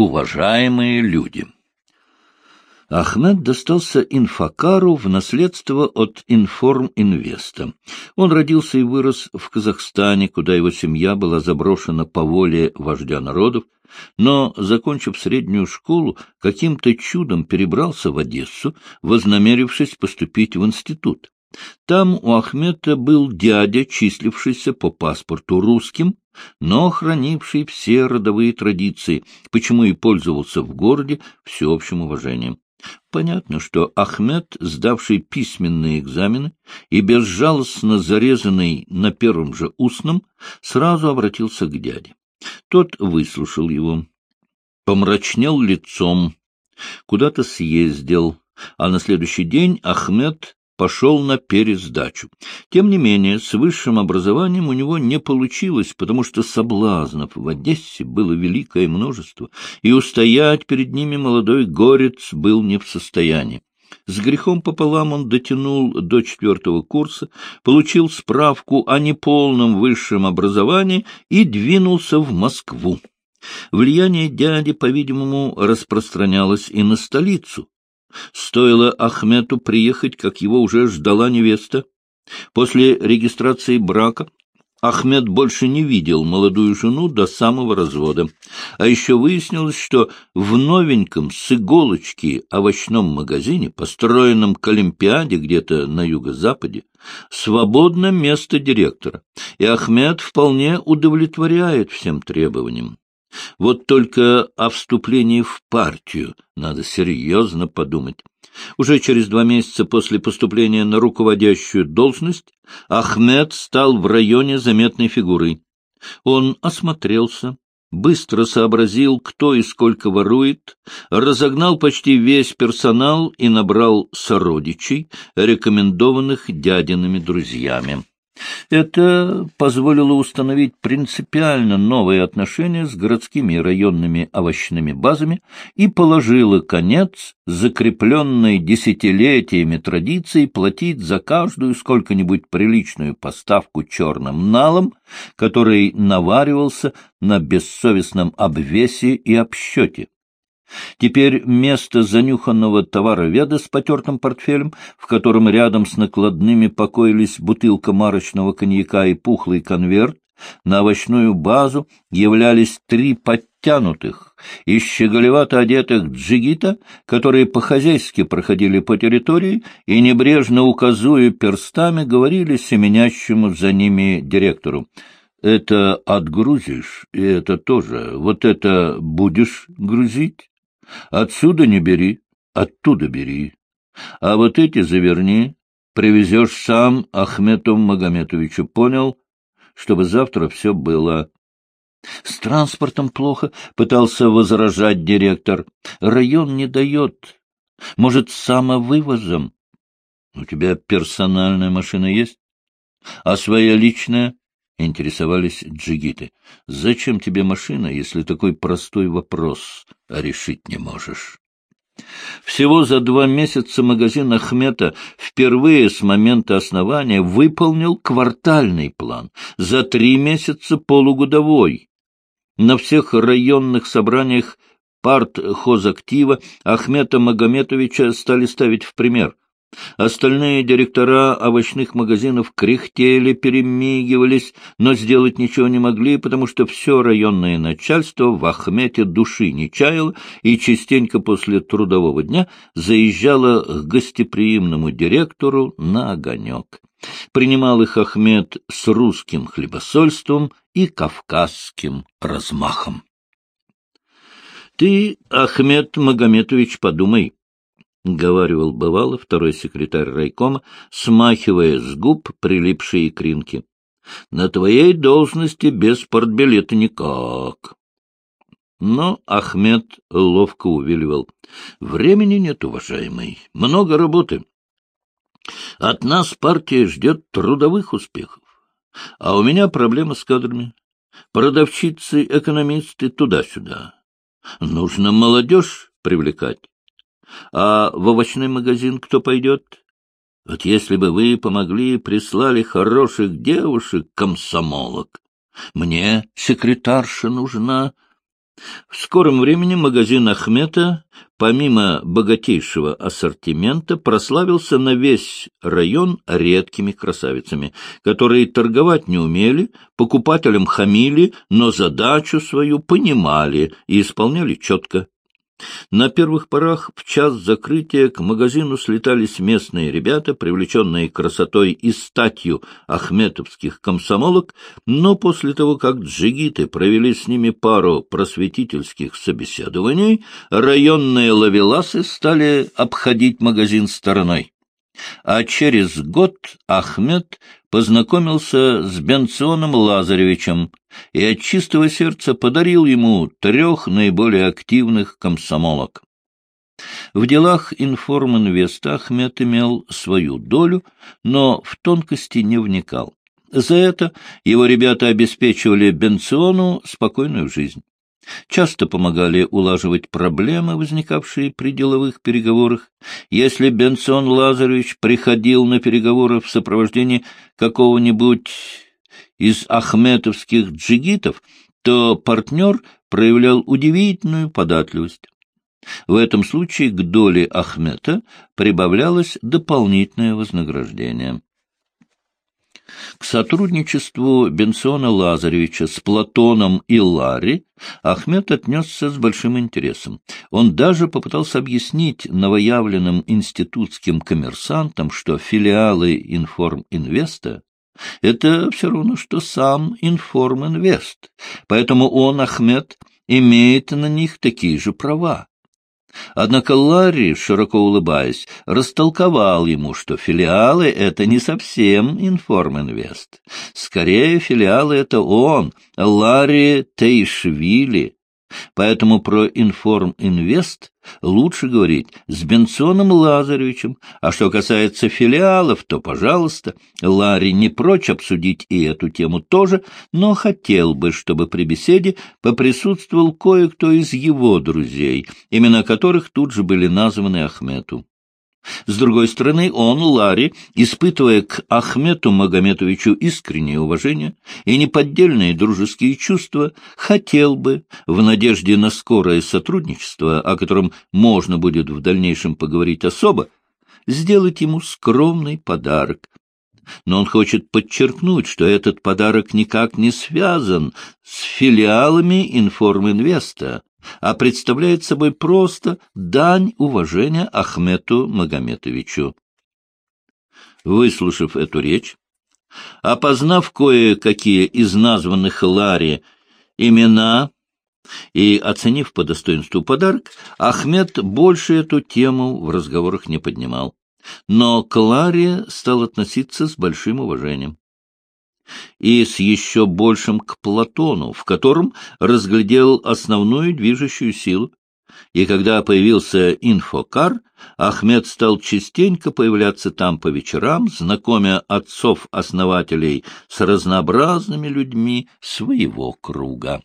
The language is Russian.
уважаемые люди. Ахмед достался инфокару в наследство от Информинвеста. Он родился и вырос в Казахстане, куда его семья была заброшена по воле вождя народов, но, закончив среднюю школу, каким-то чудом перебрался в Одессу, вознамерившись поступить в институт. Там у Ахмета был дядя, числившийся по паспорту русским, но хранивший все родовые традиции, почему и пользовался в городе всеобщим уважением. Понятно, что Ахмед, сдавший письменные экзамены и безжалостно зарезанный на первом же устном, сразу обратился к дяде. Тот выслушал его, помрачнел лицом, куда-то съездил, а на следующий день Ахмед пошел на пересдачу. Тем не менее, с высшим образованием у него не получилось, потому что соблазнов в Одессе было великое множество, и устоять перед ними молодой горец был не в состоянии. С грехом пополам он дотянул до четвертого курса, получил справку о неполном высшем образовании и двинулся в Москву. Влияние дяди, по-видимому, распространялось и на столицу, Стоило Ахмету приехать, как его уже ждала невеста. После регистрации брака Ахмед больше не видел молодую жену до самого развода. А еще выяснилось, что в новеньком с иголочки овощном магазине, построенном к Олимпиаде где-то на юго-западе, свободно место директора, и Ахмед вполне удовлетворяет всем требованиям. Вот только о вступлении в партию надо серьезно подумать. Уже через два месяца после поступления на руководящую должность Ахмед стал в районе заметной фигурой. Он осмотрелся, быстро сообразил, кто и сколько ворует, разогнал почти весь персонал и набрал сородичей, рекомендованных дядиными друзьями. Это позволило установить принципиально новые отношения с городскими и районными овощными базами и положило конец закрепленной десятилетиями традиции платить за каждую сколько-нибудь приличную поставку черным налом, который наваривался на бессовестном обвесе и обсчете. Теперь место занюханного товароведа с потертым портфелем, в котором рядом с накладными покоились бутылка марочного коньяка и пухлый конверт, на овощную базу являлись три подтянутых и щеголевато одетых джигита, которые по-хозяйски проходили по территории и, небрежно указуя перстами, говорили семенящему за ними директору. «Это отгрузишь, и это тоже. Вот это будешь грузить?» Отсюда не бери, оттуда бери. А вот эти заверни, привезешь сам Ахмету Магометовичу, понял? Чтобы завтра все было. С транспортом плохо, пытался возражать директор. Район не дает. Может, самовывозом? У тебя персональная машина есть? А своя личная? Интересовались джигиты. Зачем тебе машина, если такой простой вопрос решить не можешь? Всего за два месяца магазин Ахмета впервые с момента основания выполнил квартальный план, за три месяца полугодовой. На всех районных собраниях парт хозактива Ахмета Магометовича стали ставить в пример. Остальные директора овощных магазинов кряхтели, перемигивались, но сделать ничего не могли, потому что все районное начальство в Ахмете души не чаяло и частенько после трудового дня заезжало к гостеприимному директору на огонек. Принимал их Ахмед с русским хлебосольством и кавказским размахом. — Ты, Ахмед Магометович, подумай, — говаривал бывало второй секретарь райкома, смахивая с губ прилипшие икринки. — На твоей должности без портбилета никак. Но Ахмед ловко увиливал. — Времени нет, уважаемый. Много работы. От нас партия ждет трудовых успехов. А у меня проблема с кадрами. Продавщицы, экономисты туда-сюда. Нужно молодежь привлекать. А в овощной магазин кто пойдет? Вот если бы вы помогли прислали хороших девушек, комсомолок. Мне секретарша нужна. В скором времени магазин Ахмета, помимо богатейшего ассортимента, прославился на весь район редкими красавицами, которые торговать не умели, покупателям хамили, но задачу свою понимали и исполняли четко. На первых порах в час закрытия к магазину слетались местные ребята, привлеченные красотой и статью ахметовских комсомолок, но после того, как джигиты провели с ними пару просветительских собеседований, районные лавеласы стали обходить магазин стороной. А через год Ахмед познакомился с Бенционом Лазаревичем и от чистого сердца подарил ему трех наиболее активных комсомолок. В делах Информинвеста Ахмед имел свою долю, но в тонкости не вникал. За это его ребята обеспечивали Бенциону спокойную жизнь часто помогали улаживать проблемы, возникавшие при деловых переговорах. Если Бенсон Лазаревич приходил на переговоры в сопровождении какого-нибудь из ахметовских джигитов, то партнер проявлял удивительную податливость. В этом случае к доле Ахмета прибавлялось дополнительное вознаграждение. К сотрудничеству Бенсона Лазаревича с Платоном и Ларри Ахмед отнесся с большим интересом. Он даже попытался объяснить новоявленным институтским коммерсантам, что филиалы Информинвеста — это все равно, что сам Информинвест, поэтому он, Ахмед, имеет на них такие же права. Однако Ларри, широко улыбаясь, растолковал ему, что филиалы — это не совсем Информинвест. Скорее, филиалы — это он, Ларри Тейшвили, Поэтому про Информинвест лучше говорить с Бенсоном Лазаревичем, а что касается филиалов, то, пожалуйста, Ларри не прочь обсудить и эту тему тоже, но хотел бы, чтобы при беседе поприсутствовал кое-кто из его друзей, имена которых тут же были названы Ахмету. С другой стороны, он, Ларри, испытывая к Ахмету Магометовичу искреннее уважение и неподдельные дружеские чувства, хотел бы, в надежде на скорое сотрудничество, о котором можно будет в дальнейшем поговорить особо, сделать ему скромный подарок. Но он хочет подчеркнуть, что этот подарок никак не связан с филиалами Информинвеста, а представляет собой просто дань уважения Ахмету Магометовичу. Выслушав эту речь, опознав кое-какие из названных Ларе имена и оценив по достоинству подарок, Ахмед больше эту тему в разговорах не поднимал. Но к Ларе стал относиться с большим уважением и с еще большим к Платону, в котором разглядел основную движущую силу. И когда появился инфокар, Ахмед стал частенько появляться там по вечерам, знакомя отцов-основателей с разнообразными людьми своего круга.